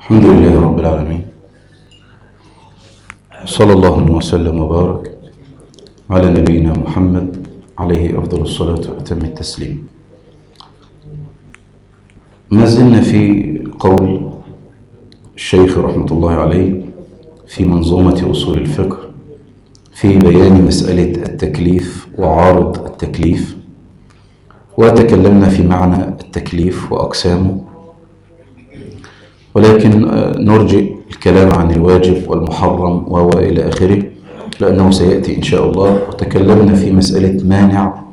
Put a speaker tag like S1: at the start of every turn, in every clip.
S1: الحمد لله رب العالمين. صلى الله وسلم وبارك على نبينا محمد عليه أفضل الصلاة وأتم التسليم. ما زلنا في قول الشيخ رحمة الله عليه في منظومة أصول الفقه في بيان مسألة التكليف وعارض التكليف وتكلمنا في معنى التكليف وأقسامه. ولكن نرجئ الكلام عن الواجب والمحرم وهو إلى آخره لأنه سيأتي إن شاء الله. وتكلمنا في مسألة مانع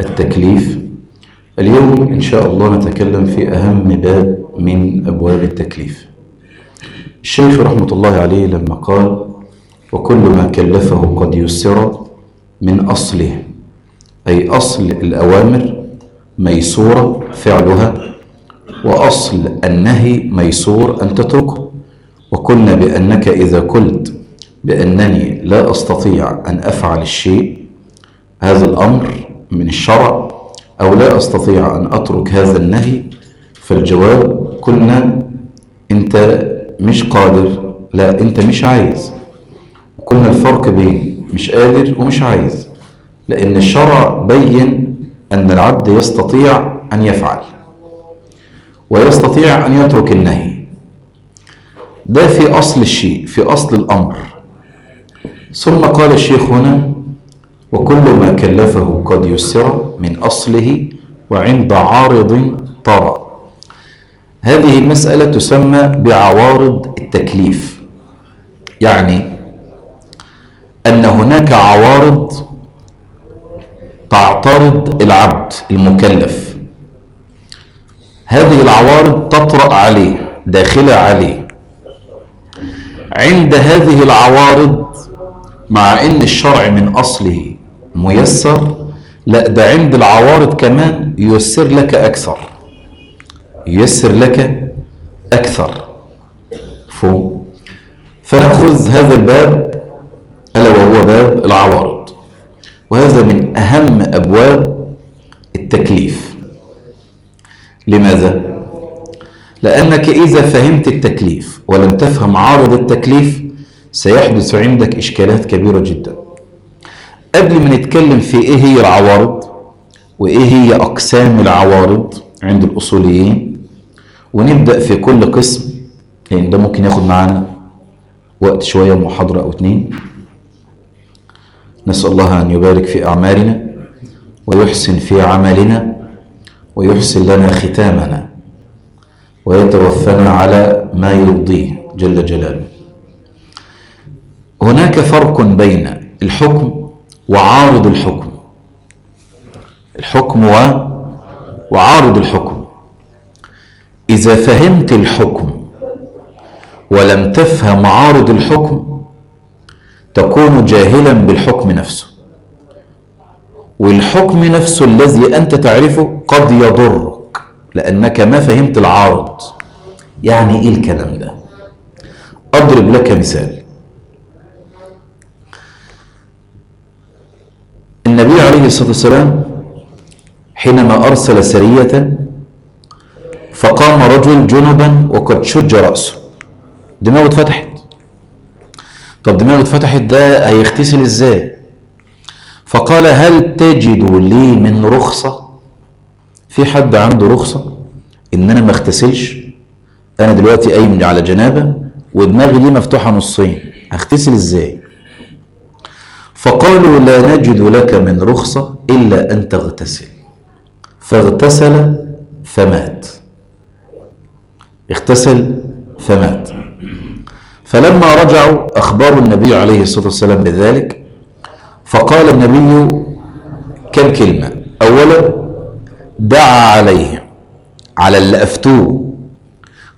S1: التكليف. اليوم إن شاء الله نتكلم في أهم باب من أبواب التكليف. الشيخ رحمة الله عليه لما قال وكل ما كلفه قد يسر من أصله. أي أصل الأوامر ميسورة فعلها. وأصل النهي ميسور أن تتركه. وقلنا بأنك إذا قلت بأنني لا أستطيع أن أفعل الشيء هذا الأمر من الشرع أو لا أستطيع أن أترك هذا النهي فالجواب قلنا أنت مش قادر لا أنت مش عايز. قلنا الفرق بين مش قادر ومش عايز لأن الشرع بين أن العبد يستطيع أن يفعل. ويستطيع أن يترك النهي. ده في أصل الشيء في أصل الأمر. ثم قال الشيخ هنا وكل ما كلفه قد يسر من أصله وعند عارض طرى هذه المسألة تسمى بعوارض التكليف. يعني أن هناك عوارض تعترض العبد المكلف. هذه العوارض تطرأ عليه داخلة عليه عند هذه العوارض مع إن الشرع من أصله ميسر لا ده عند العوارض كمان ييسر لك أكثر. ييسر لك أكثر. فهم فناخذ هذا الباب ألا وهو باب العوارض. وهذا من أهم أبواب التكليف. لماذا؟ لأنك إذا فهمت التكليف ولم تفهم عارض التكليف سيحدث عندك إشكالات كبيرة جدا. قبل ما نتكلم في إيه هي العوارض وإيه هي أقسام العوارض عند الأصوليين ونبدأ في كل قسم لأن ده ممكن ياخد معانا وقت شوية محاضرة أو اتنين. نسأل الله أن يبارك في أعمالنا ويحسن في عملنا. ويحسن لنا ختامنا ويتوفنا على ما يرضيه جل جلاله. هناك فرق بين الحكم وعارض الحكم. الحكم و... وعارض الحكم. إذا فهمت الحكم ولم تفهم عارض الحكم تكون جاهلا بالحكم نفسه. والحكم نفسه الذي أنت تعرفه قد يضرك لأنك ما فهمت العارض يعني إيه الكلام ده؟ أضرب لك مثال. النبي عليه الصلاة والسلام حينما أرسل سرية فقام رجل جنبا وقد شج رأسه. دماغه اتفتحت. طب دماغه اتفتحت ده هيغتسل إزاي؟ فقال هل تجد لي من رخصة؟ في حد عنده رخصة؟ ان أنا ما اغتسلش. أنا دلوقتي قايم على جنابة ودماغي دي مفتوحة نصين. هغتسل إزاي؟ فقالوا لا نجد لك من رخصة إلا أن تغتسل. فاغتسل فمات. اغتسل فمات. فلما رجعوا أخبروا النبي عليه الصلاة والسلام بذلك فقال النبي كم كلمة؟ أولا دعا عليهم على اللي أفتوه.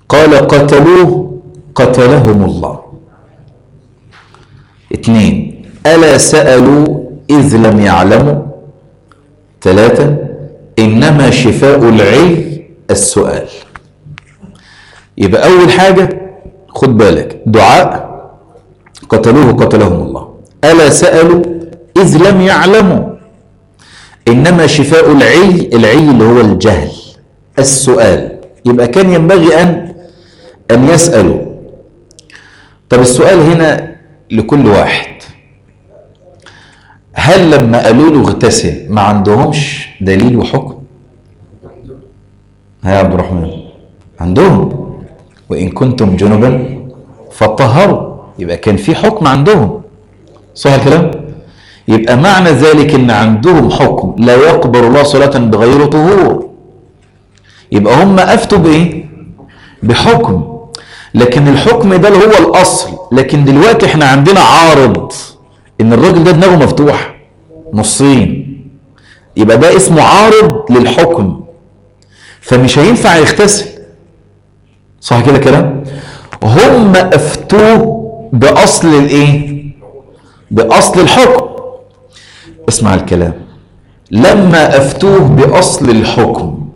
S1: قال قتلوه قتلهم الله. اثنين ألا سألوا إذ لم يعلموا. ثلاثة إنما شفاء العي السؤال. يبقى أول حاجة خد بالك دعاء قتلوه قتلهم الله. ألا سألوا إذ لم يعلموا. إنما شفاء العي العي اللي هو الجهل. السؤال. يبقى كان ينبغي أن أن يسألوا. طب السؤال هنا لكل واحد. هل لما قالوا له اغتسل ما عندهمش دليل وحكم؟ ها يا عبد الرحمن عندهم. وإن كنتم جنبا فطهروا يبقى كان في حكم عندهم. صح الكلام؟ يبقى معنى ذلك إن عندهم حكم لا يقبل الله صلاة بغير طهور. يبقى هم أفتوا بإيه؟ بحكم. لكن الحكم ده اللي هو الأصل. لكن دلوقتي إحنا عندنا عارض إن الراجل ده دماغه مفتوح نصين. يبقى ده اسمه عارض للحكم. فمش هينفع يغتسل صح كده كلام هم أفتوه بأصل الإيه؟ بأصل الحكم. اسمع الكلام. لما أفتوه بأصل الحكم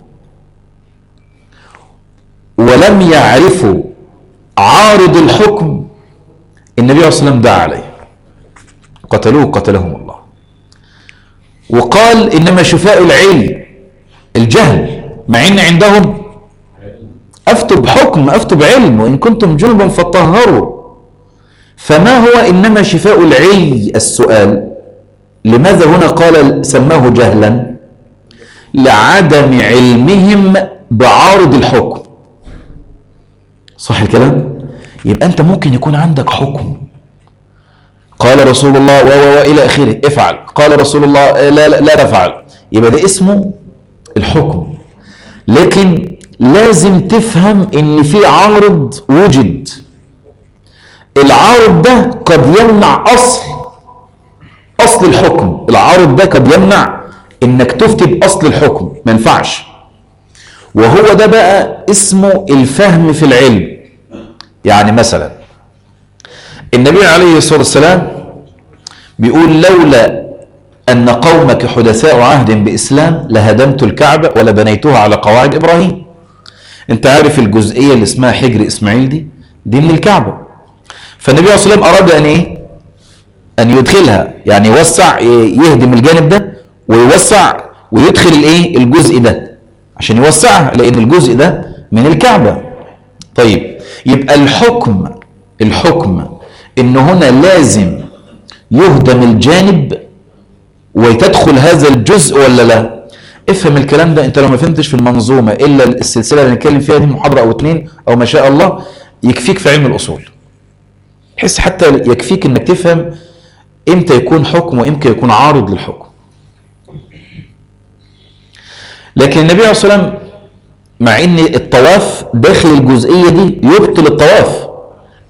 S1: ولم يعرفوا عارض الحكم النبي عليه الصلاه والسلام دعا عليه. قتلوه قتلهم الله. وقال إنما شفاء العلم الجهل مع إن عندهم أفتوا بحكم أفتوا بعلم وإن كنتم جنبا فطهروا فما هو إنما شفاء العي السؤال. لماذا هنا قال سماه جهلا؟ لعدم علمهم بعارض الحكم. صح الكلام؟ يبقى أنت ممكن يكون عندك حكم. قال رسول الله و و إلى آخره افعل. قال رسول الله لا لا, لا تفعل. يبقى ده اسمه الحكم. لكن لازم تفهم إن في عارض وجد. العارض ده قد يمنع أصل أصل الحكم. العارض ده قد يمنع إنك تفتي باصل الحكم. ما ينفعش. وهو ده بقى اسمه الفهم في العلم. يعني مثلا النبي عليه الصلاة والسلام بيقول لولا أن قومك حدثاء عهد بإسلام لهدمت الكعبة ولبنيتها على قواعد إبراهيم. أنت عارف الجزئية اللي اسمها حجر إسماعيل دي؟ دي من الكعبة. فالنبي عليه الصلاة والسلام أراد أن إيه؟ أن يدخلها. يعني يوسع يهدم الجانب ده ويوسع ويدخل الإيه؟ الجزء ده. عشان يوسعها لأن الجزء ده من الكعبة. طيب يبقى الحكم الحكم إن هنا لازم يهدم الجانب وتدخل هذا الجزء ولا لا؟ افهم الكلام ده. أنت لو ما فهمتش في المنظومة إلا السلسلة اللي هنتكلم فيها دي محاضرة أو اتنين أو ما شاء الله يكفيك في علم الأصول. بحيث حتى يكفيك إنك تفهم إمتى يكون حكم وامتى يكون عارض للحكم. لكن النبي عليه الصلاة والسلام مع إن الطواف داخل الجزئية دي يبطل الطواف.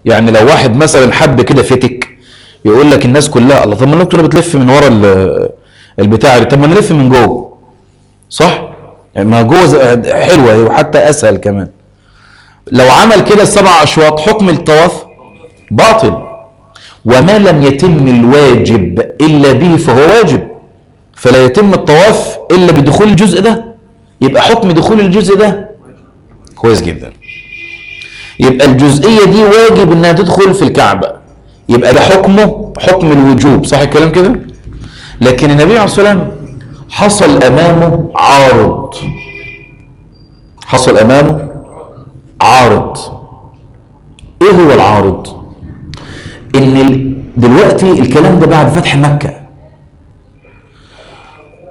S1: يعني لو واحد مثلا حب كده فتك يقول لك الناس كلها الله طب ما أنتوا بتلف من ورا البتاع طب ما نلف من جوه. صح؟ يعني ما جوه حلوة وحتى أسهل كمان. لو عمل كده السبع أشواط حكم الطواف باطل. وما لم يتم الواجب إلا به فهو واجب. فلا يتم الطواف إلا بدخول الجزء ده. يبقى حكم دخول الجزء ده كويس جدا. يبقى الجزئية دي واجب إنها تدخل في الكعبة. يبقى ده حكمه حكم الوجوب. صح الكلام كده؟ لكن النبي عليه الصلاة والسلام حصل أمامه عارض. حصل أمامه عارض. إيه هو العارض؟ إن دلوقتي الكلام ده بعد فتح مكة.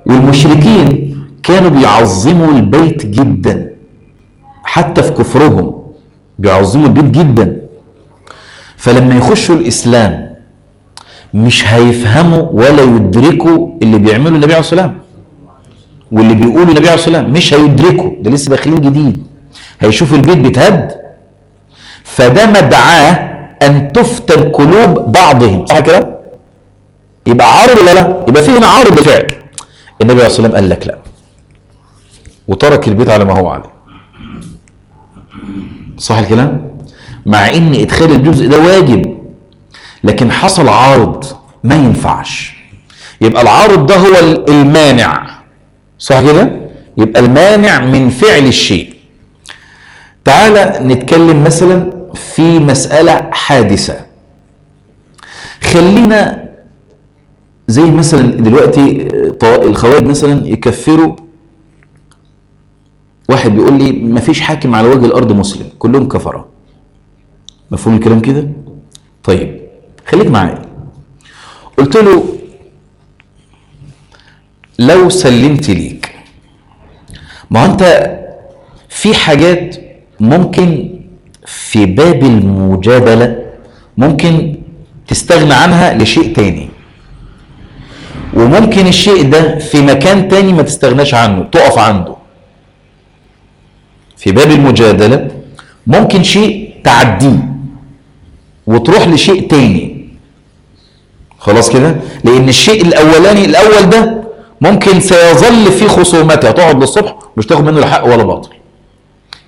S1: والمشركين كانوا بيعظموا البيت جدا. حتى في كفرهم بيعظموا البيت جدا. فلما يخشوا الإسلام مش هيفهموا ولا يدركوا اللي بيعمله النبي عليه الصلاة والسلام. واللي بيقوله النبي عليه الصلاة والسلام مش هيدركوا. ده لسه داخلين جديد. هيشوفوا البيت بيتهد. فده مدعاه أن تفتن قلوب بعضهم صح كده؟ يبقى عارض ولا لا؟ يبقى في هنا عارض بالفعل النبي عليه الصلاه والسلام قال لك لا. وترك البيت على ما هو عليه. صح الكلام؟ مع إن إدخال الجزء ده واجب لكن حصل عارض ما ينفعش. يبقى العارض ده هو المانع. صح كده؟ يبقى المانع من فعل الشيء. تعالى نتكلم مثلا في مسألة حادثة. خلينا زي مثلا دلوقتي الخوارج مثلا يكفروا. واحد بيقول لي ما فيش حاكم على وجه الأرض مسلم كلهم كفره مفهوم الكلام كده؟ طيب خليك معايا. قلت له لو سلمت ليك. ما أنت في حاجات ممكن في باب المجادلة ممكن تستغنى عنها لشيء تاني. وممكن الشيء ده في مكان تاني ما تستغناش عنه تقف عنده. في باب المجادلة ممكن شيء تعديه وتروح لشيء تاني. خلاص كده؟ لأن الشيء الأولاني الأول ده ممكن سيظل في خصومتها تقعد للصبح مش تاخد منه لا حق ولا باطل.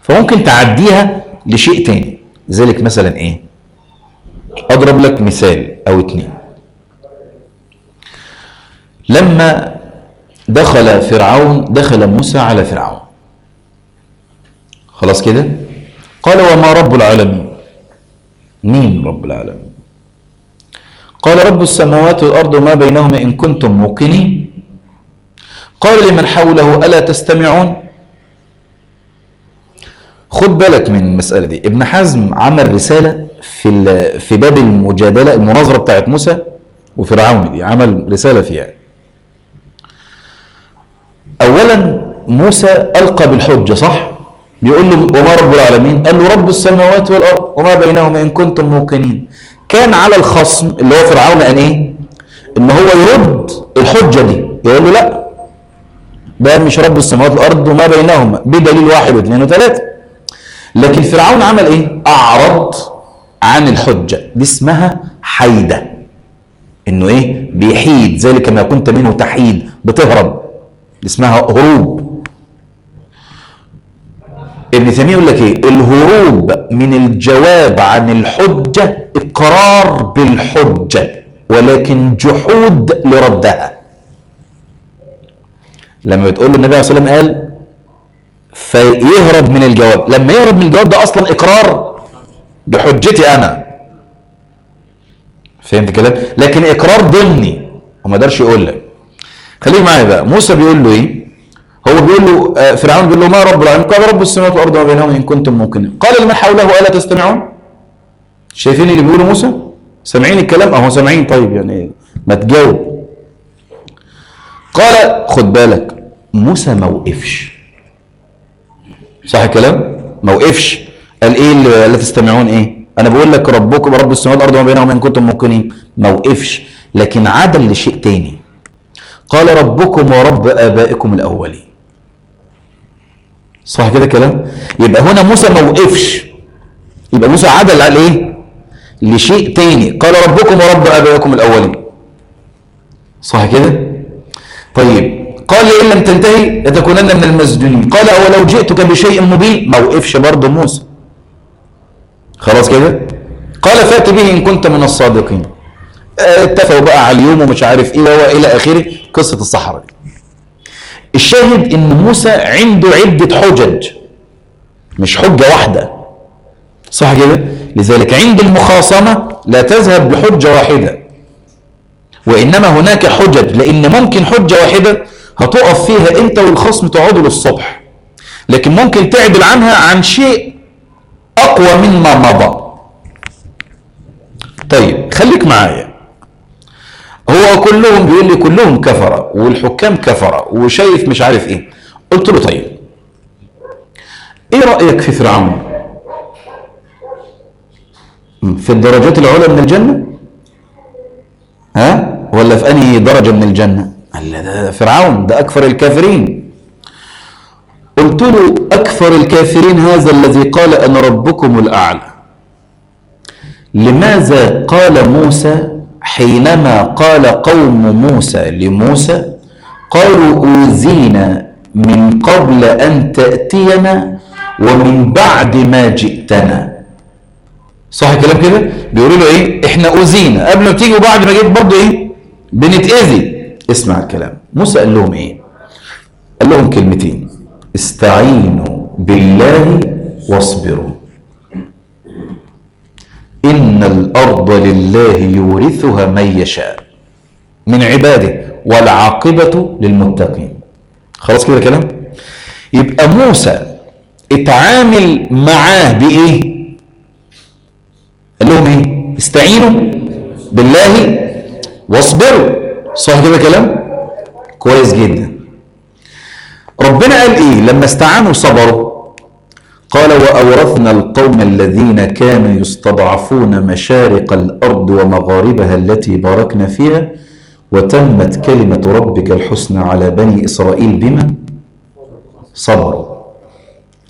S1: فممكن تعديها لشيء تاني. لذلك مثلا إيه؟ أضرب لك مثال أو اتنين. لما دخل فرعون دخل موسى على فرعون. خلاص كده؟ قال وما رب العالمين. مين رب العالمين؟ قال رب السماوات والأرض وما بينهما إن كنتم موقنين. قال لمن حوله ألا تستمعون؟ خد بالك من المسألة دي. ابن حزم عمل رسالة في في باب المجادلة المناظرة بتاعت موسى وفرعون دي. عمل رسالة فيها. اولا موسى ألقى بالحجة صح؟ بيقول له وما رب العالمين؟ قال له رب السماوات والأرض وما بينهما إن كنتم موقنين. كان على الخصم اللي هو فرعون ان إيه؟ إن هو يرد الحجة دي. يقول له لا ده مش رب السماوات والأرض وما بينهما. بدليل واحد واثنين وثلاثة. لكن فرعون عمل إيه؟ أعرض عن الحجة. دي اسمها حيدة. إنه إيه؟ بيحيد ذلك ما كنت منه تحيد بتهرب. دي اسمها هروب. ابن تيمية يقول لك إيه؟ الهروب من الجواب عن الحجة إقرار بالحجة ولكن جحود لردها. لما بتقول النبي عليه الصلاه والسلام قال فيهرب من الجواب. لما يهرب من الجواب ده أصلا إقرار بحجتي أنا. فهمت الكلام لكن إقرار ضمني. وما قدرش يقول لك. خليك معايا بقى. موسى بيقول له إيه؟ هو بيقول له آه، فرعون بيقول له ما رب العالمين؟ قال رب السماوات والأرض وما بينهما إن كنتم موقنين. قال لمن حوله ألا تستمعون؟ شايفين اللي بيقوله موسى؟ سامعين الكلام؟ أهو سامعين. طيب يعني ما تجاوب. قال خد بالك موسى ما وقفش. صح الكلام؟ ما وقفش. قال إيه لا تستمعون إيه؟ أنا بقول لك ربكم رب السماوات والأرض وما بينهما إن كنتم موقنين. ما وقفش. لكن عدل لشيء تاني. قال ربكم ورب آبائكم الأولين. صح كده كلام يبقى هنا موسى ما وقفش. يبقى موسى عدل على إيه؟ لشيء تاني. قال ربكم ورب آبائكم الأولين. صح كده؟ طيب. قال أن لم تنتهي لتكونن من المسجونين. قال اولو جئتك بشيء مبين. ما وقفش برضه موسى. خلاص كده؟ قال فات به إن كنت من الصادقين. آه، اتفقوا بقى على اليوم ومش عارف إيه والى آخره قصة الصحراء. الشاهد إن موسى عنده عدة حجج. مش حجة واحدة. صح كده؟ لذلك عند المخاصمة لا تذهب بحجة واحدة. وإنما هناك حجج لأن ممكن حجة واحدة هتقف فيها انت والخصم تقعدوا للصبح. لكن ممكن تعدل عنها عن شيء أقوى مما مضى. طيب خليك معايا. هو كلهم بيقول لي كلهم كفرة والحكام كفرة وشايف مش عارف إيه. قلت له طيب إيه رأيك في فرعون؟ في الدرجات العلى من الجنة؟ ها؟ ولا في أنهي درجة من الجنة؟ قال ده فرعون ده أكثر الكافرين. قلت له أكثر الكافرين هذا الذي قال أنا ربكم الأعلى. لماذا قال موسى حينما قال قوم موسى لموسى قالوا أوذينا من قبل أن تأتينا ومن بعد ما جئتنا. صح الكلام كده؟ بيقولوا له إيه؟ إحنا أوذينا. قبل ما تيجي وبعد ما جيت برضه إيه؟ بنتأذي. اسمع الكلام. موسى قال لهم إيه؟ قال لهم كلمتين. استعينوا بالله واصبروا. إن الأرض لله يورثها من يشاء. من عباده والعاقبة للمتقين. خلاص كده كلام يبقى موسى اتعامل معاه بإيه؟ استعينوا بالله واصبروا. صح كده كلام؟ كويس جدا. ربنا قال إيه؟ لما استعانوا صبروا. قال وأورثنا القوم الذين كانوا يستضعفون مشارق الأرض ومغاربها التي باركنا فيها وتمت كلمة ربك الحسنى على بني إسرائيل بما؟ صبروا.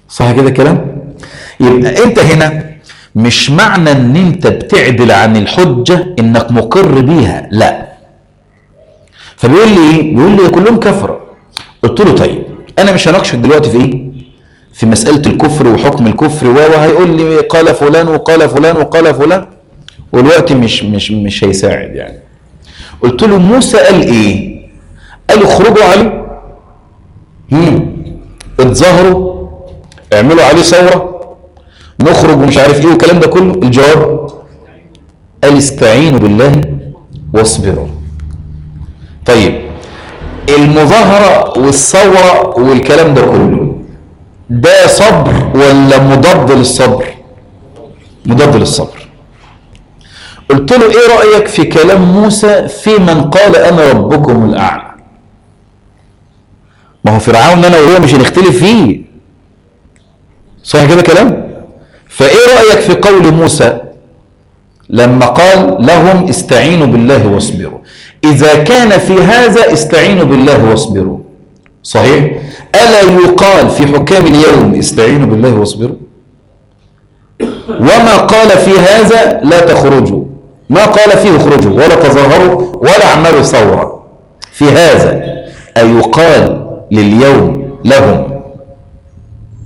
S1: صح كده كلام؟ يبقى أنت هنا مش معنى إن أنت بتعدل عن الحجة إنك مقر بيها لا. فبيقول لي بيقول لي كلهم كفرة قلت له طيب أنا مش هناقشك دلوقتي في إيه؟ في مسألة الكفر وحكم الكفر. وهيقول لي قال فلان وقال فلان وقال فلان. والوقت مش مش مش هيساعد يعني. قلت له موسى قال إيه؟ قال اخرجوا عليه هم اتظاهروا اعملوا عليه ثورة نخرج ومش عارف إيه والكلام ده كله. الجواب قال استعينوا بالله واصبروا. طيب. المظاهرة والثورة والكلام ده كله ده صبر ولا مضاد للصبر؟ مضاد للصبر. قلت له إيه رأيك في كلام موسى في من قال أنا ربكم الأعلى؟ ما هو فرعون أنا وهو مش هنختلف فيه. صح كده كلام؟ فإيه رأيك في قول موسى لما قال لهم استعينوا بالله واصبروا؟ إذا كان في هذا استعينوا بالله واصبروا. صحيح؟ ألا يقال في حكام اليوم استعينوا بالله واصبروا؟ وما قال في هذا لا تخرجوا. ما قال فيه اخرجوا ولا تظاهروا ولا اعملوا ثورة. في هذا أيقال لليوم لهم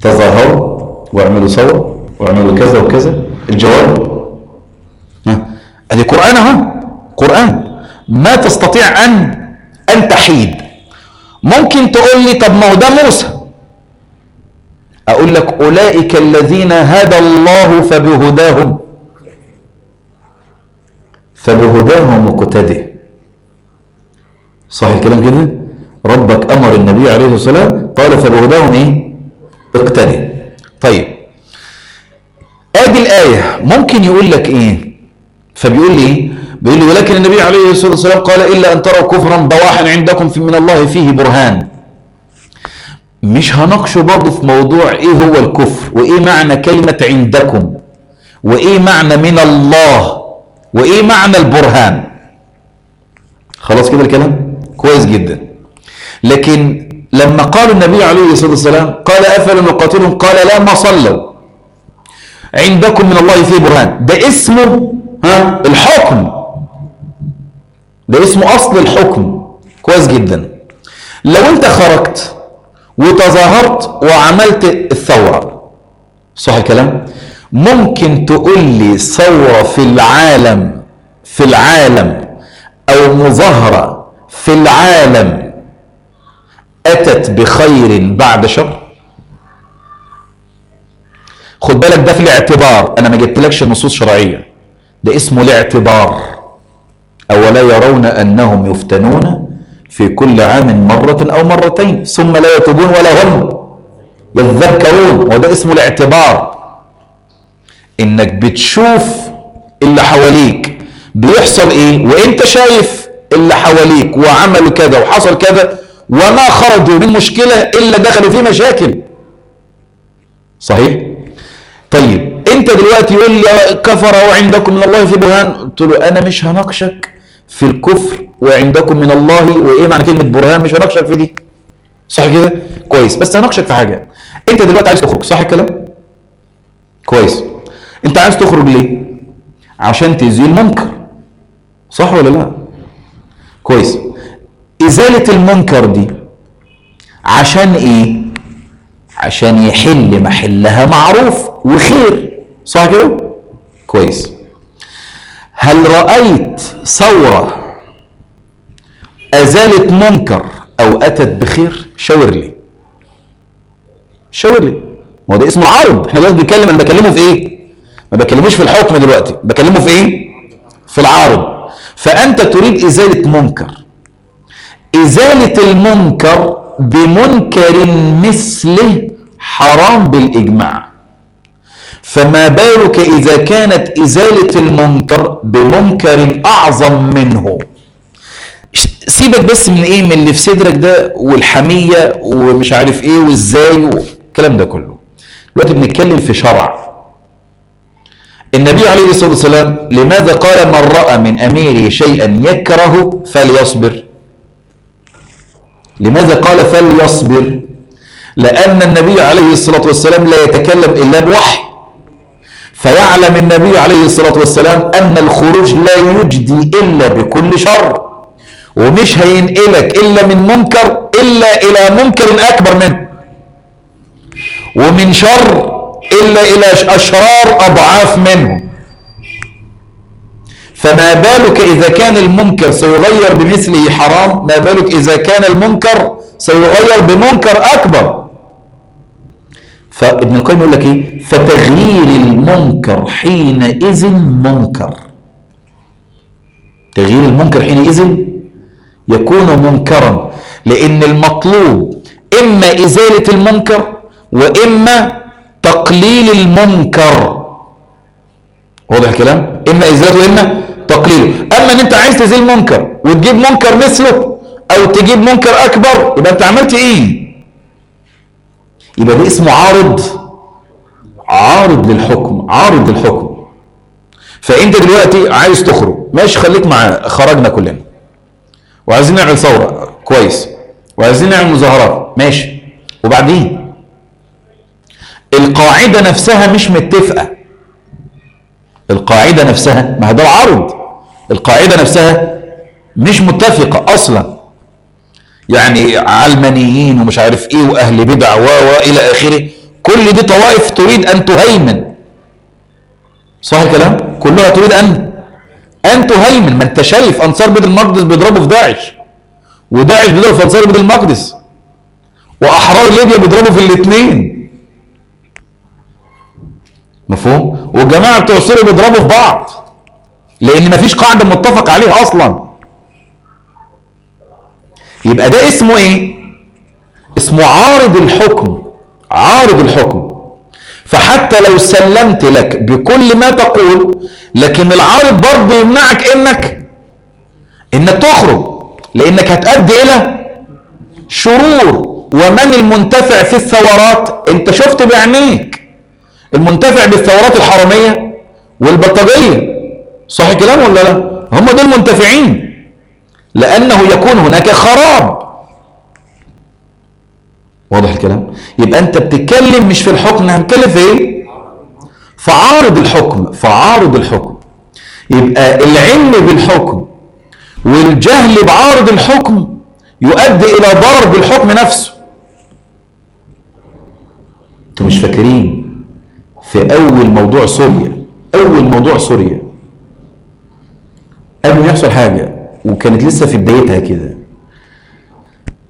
S1: تظاهروا واعملوا ثورة واعملوا كذا وكذا. الجواب؟ ها ادي قرآن قرآن. ما تستطيع أن أن تحيد. ممكن تقول لي طب ما هو ده موسى. أقول لك أولئك الذين هدى الله فبهداهم. فبهداهم مقتده صح الكلام كده ربك أمر النبي عليه الصلاة والسلام قال فبهداهم إيه؟ اقتده طيب. آدي الآية. ممكن يقول لك إيه؟ فبيقول لي إيه؟ بيقول لي ولكن النبي عليه الصلاة والسلام قال إلا أن تروا كفرا بواحا عندكم في من الله فيه برهان. مش هناقشه برضه في موضوع إيه هو الكفر وإيه معنى كلمة عندكم وإيه معنى من الله وإيه معنى البرهان. خلاص كده الكلام؟ كويس جدا. لكن لما قال النبي عليه الصلاة والسلام قال أفلا نقاتلهم؟ قال لا ما صلوا. عندكم من الله فيه برهان. ده اسمه ها الحكم. ده اسمه أصل الحكم. كويس جدا. لو أنت خرجت وتظاهرت وعملت الثورة صح الكلام ممكن تقول لي ثورة في العالم في العالم أو مظاهرة في العالم أتت بخير بعد شر؟ خد بالك ده في الاعتبار. أنا ما جبتلكش نصوص شرعية. ده اسمه الاعتبار. أولا يرون أنهم يفتنون في كل عام مرة أو مرتين ثم لا يتوبون ولا هم يذكرون وده اسمه الاعتبار. إنك بتشوف اللي حواليك بيحصل إيه وإنت شايف اللي حواليك وعملوا كذا وحصل كذا وما خرجوا من مشكلة إلا دخلوا في مشاكل. صحيح؟ طيب أنت دلوقتي يقول لي كفر وعندكم من الله في برهان؟ قلت له أنا مش هناقشك. في الكفر وعندكم من الله وإيه معنى كلمة برهان؟ مش هناقشك في دي. صح كده؟ كويس. بس هناقشك في حاجة. أنت دلوقتي عايز تخرج صح الكلام؟ كويس. أنت عايز تخرج ليه؟ عشان تزيل منكر صح ولا لا؟ كويس. إزالة المنكر دي عشان إيه؟ عشان يحل محلها معروف وخير. صح كده؟ كويس. هل رأيت ثورة أزالت منكر أو أتت بخير؟ شاور لي. شاور لي. هو ده اسمه عرض إحنا دلوقتي بنتكلم أنا بكلمه في إيه؟ ما بكلموش في الحكم دلوقتي. بكلمه في إيه؟ في العارض فأنت تريد إزالة منكر. إزالة المنكر بمنكر مثله حرام بالإجماع. فما بالك إذا كانت إزالة المنكر بمنكر أعظم منه؟ سيبك بس من إيه من اللي في صدرك ده والحمية ومش عارف إيه وازاي والكلام ده كله. دلوقتي بنتكلم في شرع. النبي عليه الصلاة والسلام لماذا قال من رأى من أميره شيئا يكره فليصبر؟ لماذا قال فليصبر؟ لأن النبي عليه الصلاة والسلام لا يتكلم إلا بوحي. فيعلم النبي عليه الصلاة والسلام أن الخروج لا يجدي إلا بكل شر. ومش هينقلك إلا من منكر إلا إلى منكر أكبر منه. ومن شر إلا إلى أشرار أضعاف منه. فما بالك إذا كان المنكر سيغير بمثله حرام؟ ما بالك إذا كان المنكر سيغير بمنكر أكبر؟ فابن القيم يقول لك إيه؟ فتغيير المنكر حينئذ منكر. تغيير المنكر حينئذ يكون منكرا لأن المطلوب إما إزالة المنكر وإما تقليل المنكر. واضح الكلام؟ إما إزالته وإما تقليله أما إن أنت عايز تزيل منكر وتجيب منكر مثله أو تجيب منكر أكبر يبقى أنت عملت إيه؟ يبقى ده اسمه عارض. عارض للحكم عارض للحكم. فانت دلوقتي عايز تخرج ماشي خليك معاه خرجنا كلنا. وعايزين نعمل ثورة كويس. وعايزين نعمل مظاهرات ماشي. وبعدين؟ القاعدة نفسها مش متفقة. القاعدة نفسها ما هي ده العرض. القاعدة نفسها مش متفقة أصلا. يعني علمانيين ومش عارف إيه وأهل بدع و إلى آخره. كل دي طوائف تريد أن تهيمن. صح الكلام؟ كلها تريد أن أن تهيمن. ما انت شايف أنصار بيت المقدس بيضربوا في داعش. وداعش بيضرب في أنصار بيت المقدس. وأحرار ليبيا بيضربوا في الاثنين مفهوم؟ والجماعة بتوع سوريا بيضربوا في بعض. لأن مفيش قاعدة متفق عليها أصلا. يبقى ده اسمه إيه؟ اسمه عارض الحكم عارض الحكم. فحتى لو سلمت لك بكل ما تقول لكن العارض برضه يمنعك انك انك تخرج لانك هتؤدي إلى شرور. ومن المنتفع في الثورات؟ انت شفت بعينيك المنتفع بالثورات الحرامية والبلطجية صح الكلام ولا لا؟ هم دول منتفعين. لأنه يكون هناك خراب. واضح الكلام؟ يبقى أنت بتتكلم مش في الحكم هنتكلم في إيه؟ فعارض الحكم فعارض الحكم. يبقى العلم بالحكم والجهل بعارض الحكم يؤدي إلى ضرر بالحكم نفسه. أنتوا مش فاكرين في أول موضوع سوريا أول موضوع سوريا قبل ما يحصل حاجة وكانت لسه في بدايتها كده.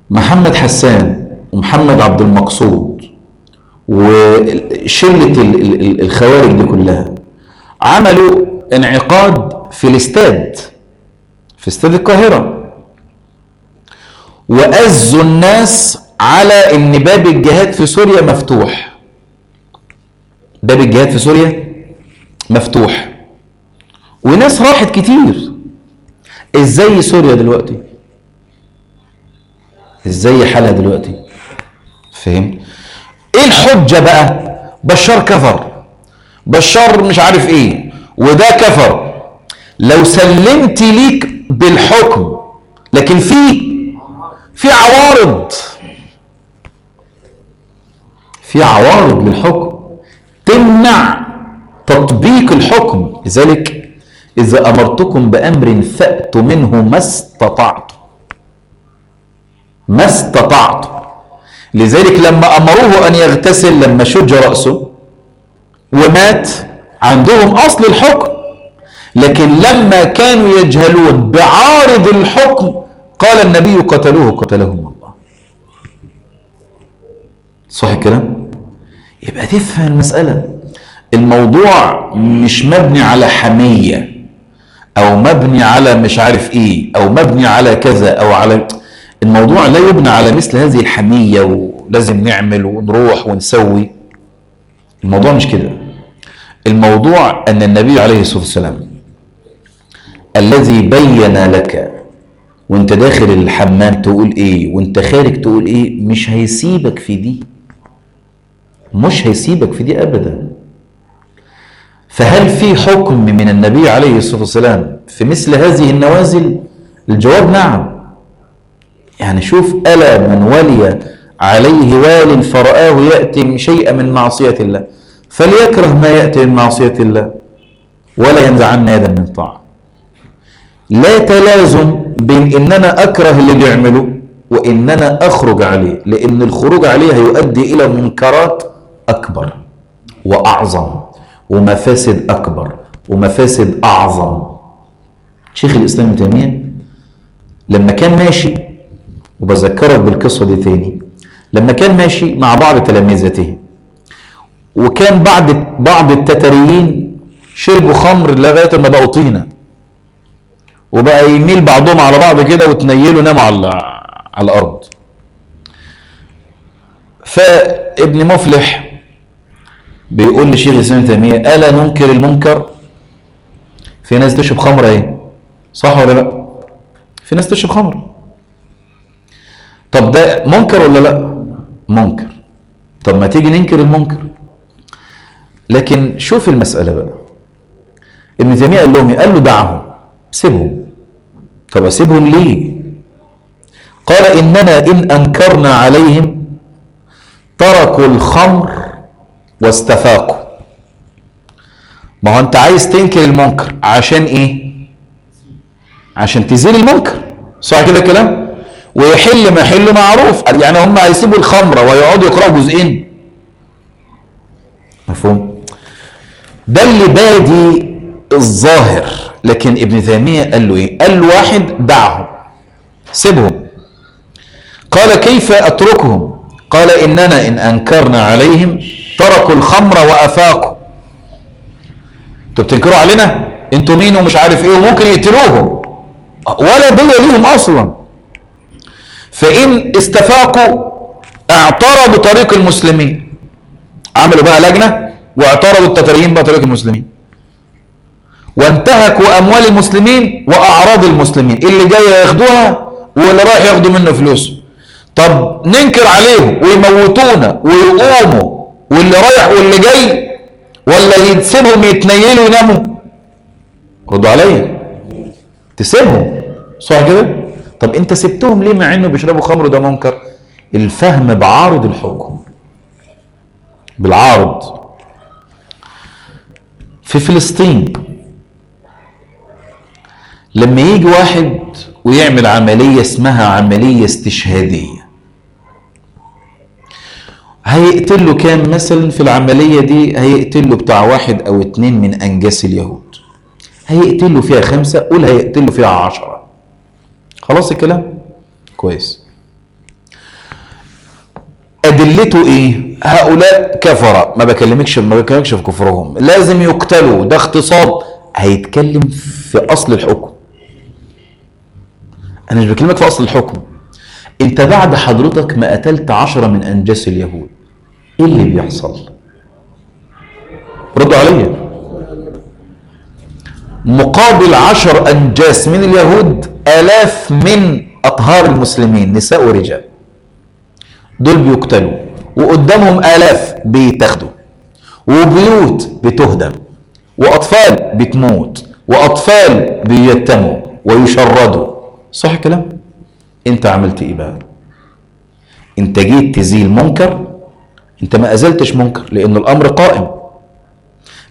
S1: محمد حسان ومحمد عبد المقصود وشلة الخوارج دي كلها عملوا انعقاد في الاستاد في استاد القاهرة. وأزوا الناس على إن باب الجهاد في سوريا مفتوح. باب الجهاد في سوريا مفتوح. وناس راحت كتير. إزاي سوريا دلوقتي؟ إزاي حالها دلوقتي؟ فهم؟ إيه الحجة بقى؟ بشار كفر. بشار مش عارف إيه وده كفر. لو سلمت ليك بالحكم لكن في في عوارض. في عوارض للحكم. تمنع تطبيق الحكم. لذلك إذا أمرتكم بأمر فأتوا منه ما استطعتم ما استطعتم لذلك لما أمروه أن يغتسل لما شج رأسه ومات عندهم أصل الحكم. لكن لما كانوا يجهلون بعارض الحكم قال النبي قتلوه قتلهم الله. صح الكلام؟ يبقى تفهم المسألة. الموضوع مش مبني على حمية. أو مبني على مش عارف إيه أو مبني على كذا أو على الموضوع لا يبنى على مثل هذه الحمية ولازم نعمل ونروح ونسوي. الموضوع مش كده. الموضوع أن النبي عليه الصلاة والسلام الذي بين لك وأنت داخل الحمام تقول إيه وأنت خارج تقول إيه مش هيسيبك في دي. مش هيسيبك في دي ابدا. فهل في حكم من النبي عليه الصلاة والسلام في مثل هذه النوازل؟ الجواب نعم. يعني شوف ألا من ولي عليه وال فرآه يأتي شيئا من معصية الله فليكره ما يأتي من معصية الله ولا ينزعن يدا من طاعة لا تلازم بين ان أنا أكره اللي بيعمله وان أنا أخرج عليه لأن الخروج عليه هيؤدي إلى منكرات أكبر وأعظم. ومفاسد أكبر ومفاسد أعظم. شيخ الإسلام ابن تيمية لما كان ماشي وبذكرك بالقصة دي تاني لما كان ماشي مع بعض تلامذته وكان بعض بعض التتريين شربوا خمر لغاية ما بقوا طينة وبقى يميل بعضهم على بعض كده وتنيلوا ناموا على على الأرض. فابن مفلح بيقول لشيخ الإسلام تيمية ألا ننكر المنكر؟ في ناس تشرب خمر أهي. صح ولا لا؟ في ناس تشرب خمر. طب ده منكر ولا لا؟ منكر. طب ما تيجي ننكر المنكر. لكن شوف المسألة بقى. ابن تيمية قال لهم إيه؟ قال له دعهم. سيبهم. طب أسيبهم ليه؟ قال إننا إن أنكرنا عليهم تركوا الخمر واستفاقوا. ما هو انت عايز تنكر المنكر عشان إيه؟ عشان تزيل المنكر. صح كده الكلام؟ ويحل ما يحل معروف. يعني هم هيسيبوا الخمره ويقعدوا يقرأوا جزئين. مفهوم؟ ده اللي بادي الظاهر. لكن ابن تيمية قال له إيه؟ قال له واحد دعهم سيبهم. قال كيف أتركهم؟ قال إننا إن أنكرنا عليهم تركوا الخمر وأفاقوا. أنتوا بتنكروا علينا؟ أنتوا مين ومش عارف إيه وممكن يقتلوهم؟ ولا دول ليهم أصلا. فإن استفاقوا اعترضوا طريق المسلمين. عملوا بقى لجنة واعترضوا التتريين بقى طريق المسلمين. وانتهكوا أموال المسلمين وأعراض المسلمين. اللي جاي ياخدوها واللي رايح ياخدوا منه فلوس. طب ننكر عليهم ويموتونا ويقوموا. واللي رايح واللي جاي ولا يسيبهم يتنيلوا يناموا. ردوا عليا. تسيبهم. صح كده؟ طب انت سبتهم ليه مع انه بيشربوا خمر ده منكر؟ الفهم بعارض الحكم. بالعارض. في فلسطين. لما يجي واحد ويعمل عملية اسمها عملية استشهادية هيقتل له كام مثلا في العملية دي؟ هيقتل له بتاع واحد أو اتنين من أنجاس اليهود. هيقتل له فيها خمسة قول هيقتل له فيها عشرة. خلاص الكلام؟ كويس. أدلته إيه؟ هؤلاء كفرة. ما بكلمكش ما بكلمكش في كفرهم. لازم يقتلوا. ده اغتصاب هيتكلم في أصل الحكم. أنا مش بكلمك في أصل الحكم. انت بعد حضرتك ما قتلت عشرة من أنجاس اليهود. إيه اللي بيحصل؟ ردوا عليا. مقابل عشر أنجاس من اليهود آلاف من أطهار المسلمين نساء ورجال. دول بيقتلوا وقدامهم آلاف بيتاخدوا وبيوت بتهدم وأطفال بتموت وأطفال بيتموا ويشردوا. صح الكلام انت عملت إيه بقى انت جيت تزيل منكر انت ما أزلتش منكر لأن الأمر قائم.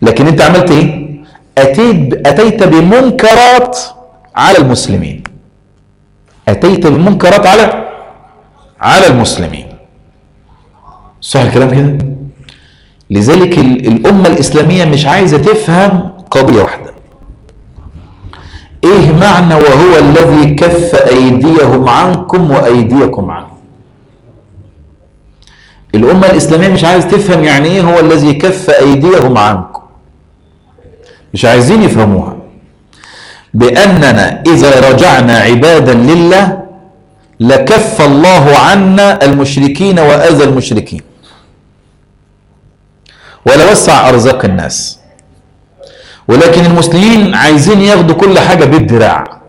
S1: لكن انت عملت إيه؟ أتيت أتيت بمنكرات على المسلمين. أتيت بمنكرات على على المسلمين. صح الكلام كده؟ لذلك الأمة الإسلامية مش عايزة تفهم قضية واحدة. إيه معنى وهو الذي كف أيديهم عنكم وأيديكم عنهم الأمة الإسلامية مش عايز تفهم يعني إيه هو الذي كف أيديهم عنكم. مش عايزين يفهموها. بأننا إذا رجعنا عبادا لله لكف الله عنا المشركين وأذى المشركين. ولوسع أرزاق الناس. ولكن المسلمين عايزين ياخدوا كل حاجة بالدراع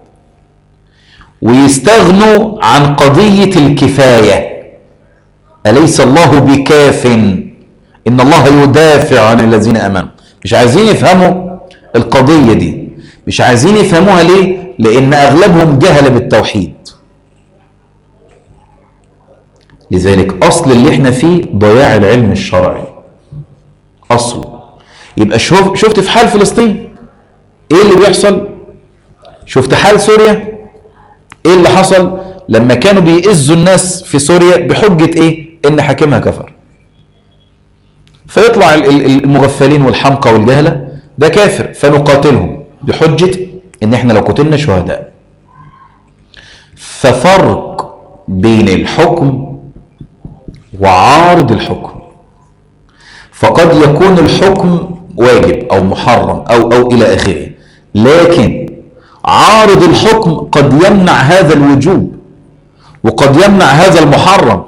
S1: ويستغنوا عن قضية الكفاية. أليس الله بكاف؟ إن الله يدافع عن الذين آمنوا. مش عايزين يفهموا القضية دي. مش عايزين يفهموها ليه؟ لأن أغلبهم جهل بالتوحيد. لذلك أصل اللي إحنا فيه ضياع العلم الشرعي. أصل. يبقى شوف شفت في حال فلسطين؟ إيه اللي بيحصل؟ شفت حال سوريا؟ إيه اللي حصل؟ لما كانوا بيئزوا الناس في سوريا بحجة إيه؟ إن حاكمها كفر. فيطلع المغفلين والحمقى والجهلة ده كافر فنقاتلهم بحجة إن إحنا لو قتلنا شهداء. ففرق بين الحكم وعارض الحكم. فقد يكون الحكم واجب أو محرم أو أو إلى آخره. لكن عارض الحكم قد يمنع هذا الوجوب وقد يمنع هذا المحرم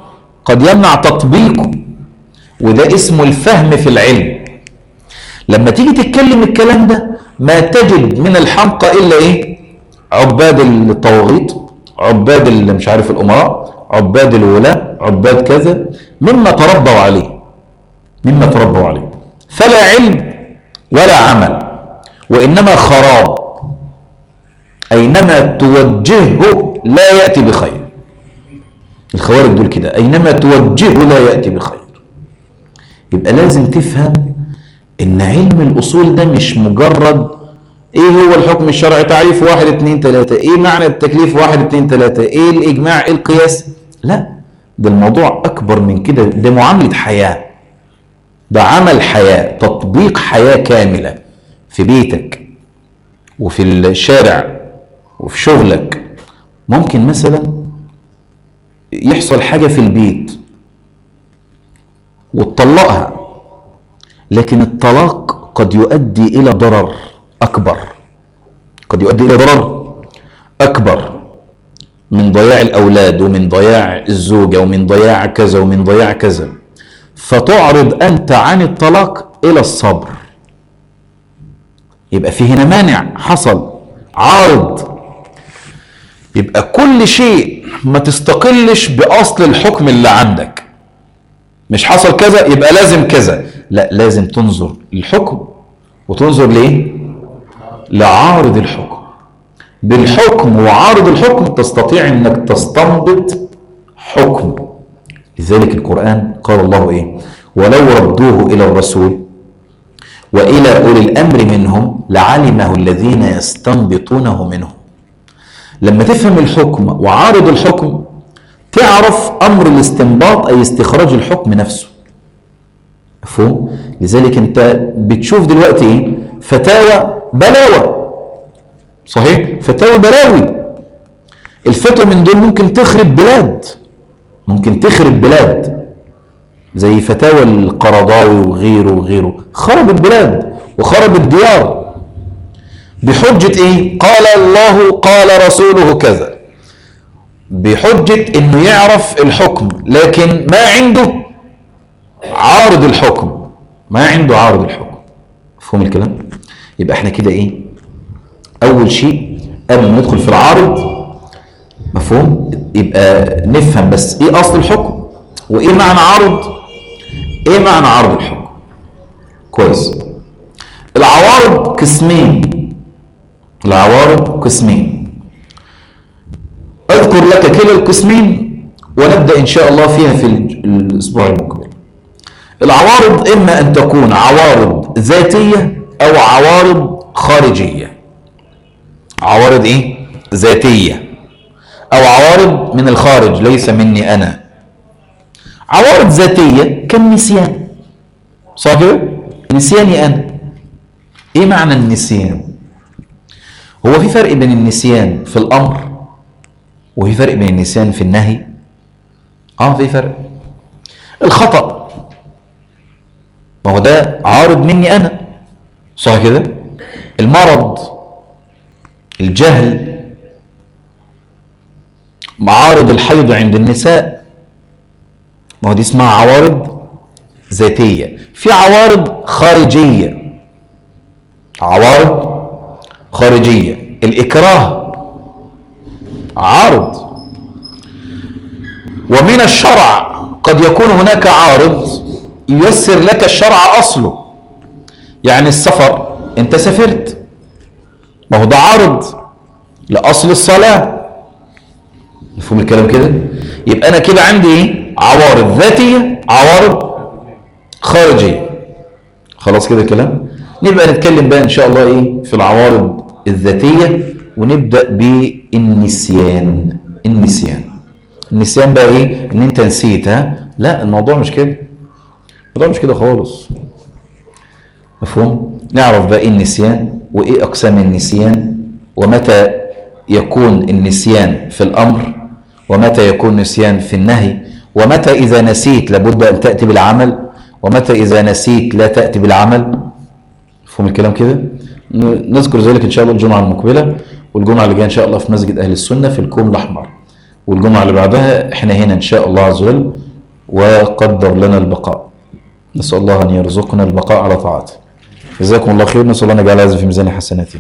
S1: قد يمنع تطبيقه وده اسمه الفهم في العلم. لما تيجي تتكلم الكلام ده ما تجد من الحمقى إلا إيه؟ عباد الطواغيت عباد اللي مش عارف الأمراء عباد الولاة عباد كذا مما تربوا عليه. مما تربوا عليه. فلا علم ولا عمل. وإنما خراب. أينما توجهه لا يأتي بخير. الخوارج دول كده. أينما توجهه لا يأتي بخير. يبقى لازم تفهم إن علم الأصول ده مش مجرد إيه هو الحكم الشرعي؟ تعريف واحد اتنين تلاتة. إيه معنى التكليف واحد اتنين تلاتة؟ إيه الإجماع؟ إيه القياس؟ لا. ده الموضوع أكبر من كده ده معاملة حياة. ده عمل حياة تطبيق حياة كاملة في بيتك وفي الشارع وفي شغلك ممكن مثلا يحصل حاجة في البيت وتطلقها لكن الطلاق قد يؤدي إلى ضرر أكبر. قد يؤدي إلى ضرر أكبر من ضياع الأولاد ومن ضياع الزوجة ومن ضياع كذا ومن ضياع كذا. فتعرض أنت عن الطلاق إلى الصبر. يبقى في هنا مانع حصل عارض. يبقى كل شيء ما تستقلش بأصل الحكم اللي عندك. مش حصل كذا يبقى لازم كذا. لا لازم تنظر للحكم. وتنظر ليه؟ لعارض الحكم. بالحكم وعارض الحكم تستطيع إنك تستنبط حكم لذلك القرآن قال الله إيه؟ ولو ردوه إلى الرسول وإلى أولي الأمر منهم لعلمه الذين يستنبطونه منهم. لما تفهم الحكم وعارض الحكم تعرف أمر الاستنباط أي استخراج الحكم نفسه. مفهوم؟ لذلك أنت بتشوف دلوقتي إيه؟ فتاوى بلاوى. صحيح؟ فتاوى بلاوي. الفتوى من دول ممكن تخرب بلاد. ممكن تخرب بلاد. زي فتاوى القرضاوي وغيره وغيره. خرب البلاد وخرب الديار بحجة إيه؟ قال الله قال رسوله كذا. بحجة إنه يعرف الحكم لكن ما عنده عارض الحكم. ما عنده عارض الحكم. مفهوم الكلام؟ يبقى إحنا كده إيه؟ أول شيء قبل ما ندخل في العارض مفهوم؟ يبقى نفهم بس إيه أصل الحكم؟ وإيه معنى عرض؟ إيه معنى عرض الحكم؟ كويس. العوارض قسمين. العوارض قسمين. أذكر لك كلا القسمين ونبدأ إن شاء الله فيها في الأسبوع المقبل. العوارض إما أن تكون عوارض ذاتية أو عوارض خارجية. عوارض إيه؟ ذاتية. أو عوارض من الخارج ليس مني أنا. عوارض ذاتية كالنسيان. صح كده نسياني أنا. إيه معنى النسيان؟ هو في فرق بين النسيان في الأمر وفي فرق بين النسيان في النهي؟ آه في فرق. الخطأ. ما هو ده عارض مني أنا. صح كده؟ المرض الجهل معارض الحيض عند النساء. ما هو دي اسمها عوارض ذاتية. في عوارض خارجية. عوارض خارجية. الإكراه عارض. ومن الشرع قد يكون هناك عارض ييسر لك الشرع أصله. يعني السفر أنت سافرت. ما هو ده عارض لأصل الصلاة. مفهوم الكلام كده؟ يبقى أنا كده عندي إيه؟ عوارض ذاتية عوارض خارجية. خلاص كده الكلام؟ نبقى نتكلم بقى إن شاء الله إيه؟ في العوارض الذاتية ونبدأ بالنسيان. النسيان. النسيان بقى إيه؟ إن أنت نسيت ها؟ لا الموضوع مش كده. الموضوع مش كده خالص. مفهوم؟ نعرف بقى إيه النسيان وإيه أقسام النسيان ومتى يكون النسيان في الأمر. ومتى يكون نسيان في النهي؟ ومتى إذا نسيت لابد أن تأتي بالعمل؟ ومتى إذا نسيت لا تأتي بالعمل؟ مفهوم الكلام كده؟ نذكر ذلك إن شاء الله الجمعة المقبلة والجمعة اللي جاية إن شاء الله في مسجد أهل السنة في الكوم الأحمر. والجمعة اللي بعدها إحنا هنا إن شاء الله عز وجل وقدر لنا البقاء. نسأل الله أن يرزقنا البقاء على طاعته. جزاكم الله خير. نسأل الله أن يجعل هذا في ميزان حسناتنا